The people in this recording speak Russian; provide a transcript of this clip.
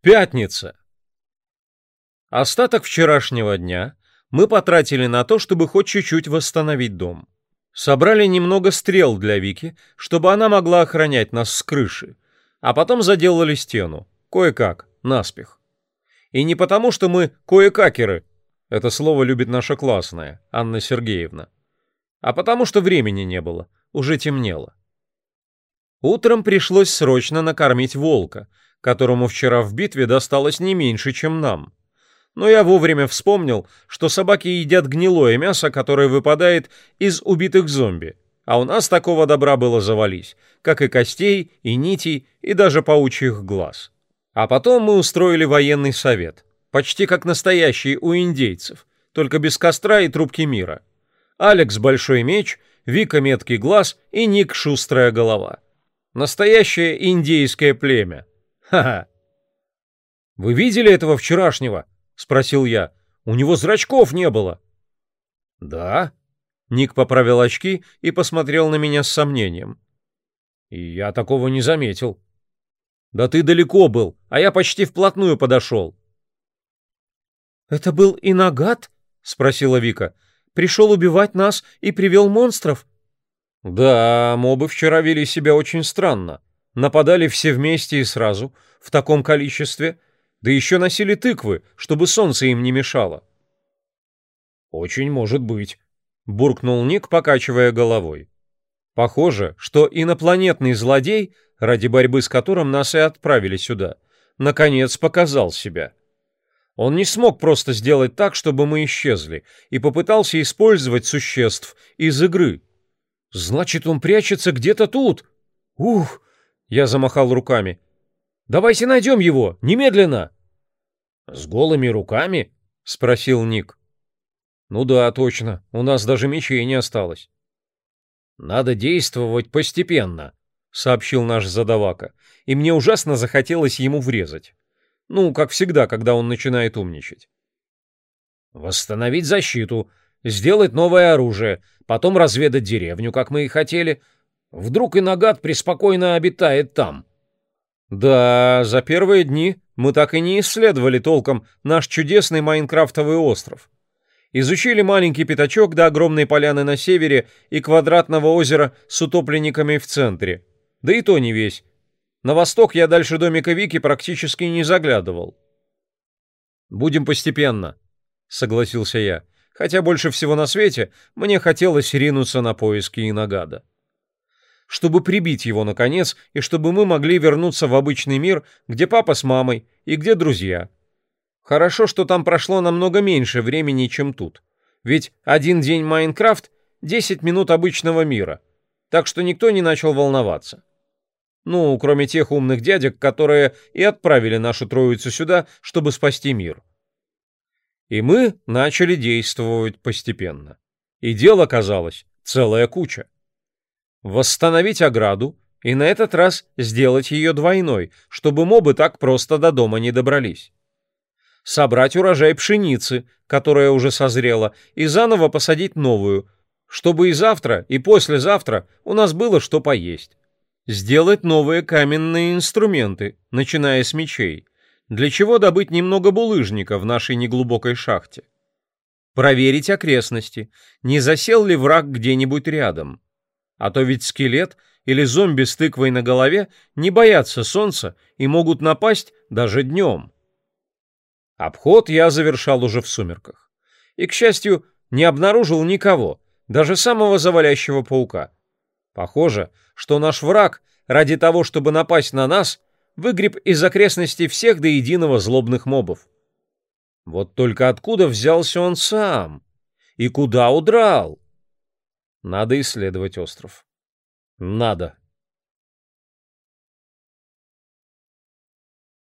Пятница. Остаток вчерашнего дня мы потратили на то, чтобы хоть чуть-чуть восстановить дом. Собрали немного стрел для Вики, чтобы она могла охранять нас с крыши, а потом заделали стену, кое-как, наспех. И не потому, что мы кое-какеры, это слово любит наша классная, Анна Сергеевна, а потому, что времени не было, уже темнело. Утром пришлось срочно накормить волка — которому вчера в битве досталось не меньше, чем нам. Но я вовремя вспомнил, что собаки едят гнилое мясо, которое выпадает из убитых зомби. А у нас такого добра было завались, как и костей, и нитей, и даже паучьих глаз. А потом мы устроили военный совет, почти как настоящий у индейцев, только без костра и трубки мира. Алекс – большой меч, Вика – меткий глаз и Ник – шустрая голова. Настоящее индейское племя – Ха-ха. Вы видели этого вчерашнего? спросил я. У него зрачков не было. Да? Ник поправил очки и посмотрел на меня с сомнением. И я такого не заметил. Да ты далеко был, а я почти вплотную подошел. Это был Инагат? спросила Вика. Пришел убивать нас и привел монстров. Да, мобы вчера вели себя очень странно нападали все вместе и сразу, в таком количестве, да еще носили тыквы, чтобы солнце им не мешало. «Очень может быть», — буркнул Ник, покачивая головой. «Похоже, что инопланетный злодей, ради борьбы с которым нас и отправили сюда, наконец показал себя». Он не смог просто сделать так, чтобы мы исчезли, и попытался использовать существ из игры. Значит, он прячется где-то тут. Ух, я замахал руками. «Давайте найдем его! Немедленно!» «С голыми руками?» — спросил Ник. «Ну да, точно. У нас даже мечей не осталось». «Надо действовать постепенно», — сообщил наш задавака, и мне ужасно захотелось ему врезать. Ну, как всегда, когда он начинает умничать. «Восстановить защиту, сделать новое оружие, потом разведать деревню, как мы и хотели, Вдруг и Нагад преспокойно обитает там. Да, за первые дни мы так и не исследовали толком наш чудесный майнкрафтовый остров. Изучили маленький пятачок до огромной поляны на севере и квадратного озера с утопленниками в центре. Да и то не весь. На восток я дальше домика Вики практически не заглядывал. «Будем постепенно», — согласился я, хотя больше всего на свете мне хотелось ринуться на поиски Инагада чтобы прибить его наконец, и чтобы мы могли вернуться в обычный мир, где папа с мамой и где друзья. Хорошо, что там прошло намного меньше времени, чем тут. Ведь один день Майнкрафт — 10 минут обычного мира, так что никто не начал волноваться. Ну, кроме тех умных дядек, которые и отправили нашу троицу сюда, чтобы спасти мир. И мы начали действовать постепенно. И дело оказалось целая куча восстановить ограду и на этот раз сделать ее двойной, чтобы мобы так просто до дома не добрались. Собрать урожай пшеницы, которая уже созрела, и заново посадить новую, чтобы и завтра, и послезавтра у нас было что поесть. Сделать новые каменные инструменты, начиная с мечей, для чего добыть немного булыжника в нашей неглубокой шахте. Проверить окрестности, не засел ли враг где-нибудь рядом. А то ведь скелет или зомби с тыквой на голове не боятся солнца и могут напасть даже днем. Обход я завершал уже в сумерках. И, к счастью, не обнаружил никого, даже самого завалящего паука. Похоже, что наш враг, ради того, чтобы напасть на нас, выгреб из окрестностей всех до единого злобных мобов. Вот только откуда взялся он сам? И куда удрал? Надо исследовать остров. Надо.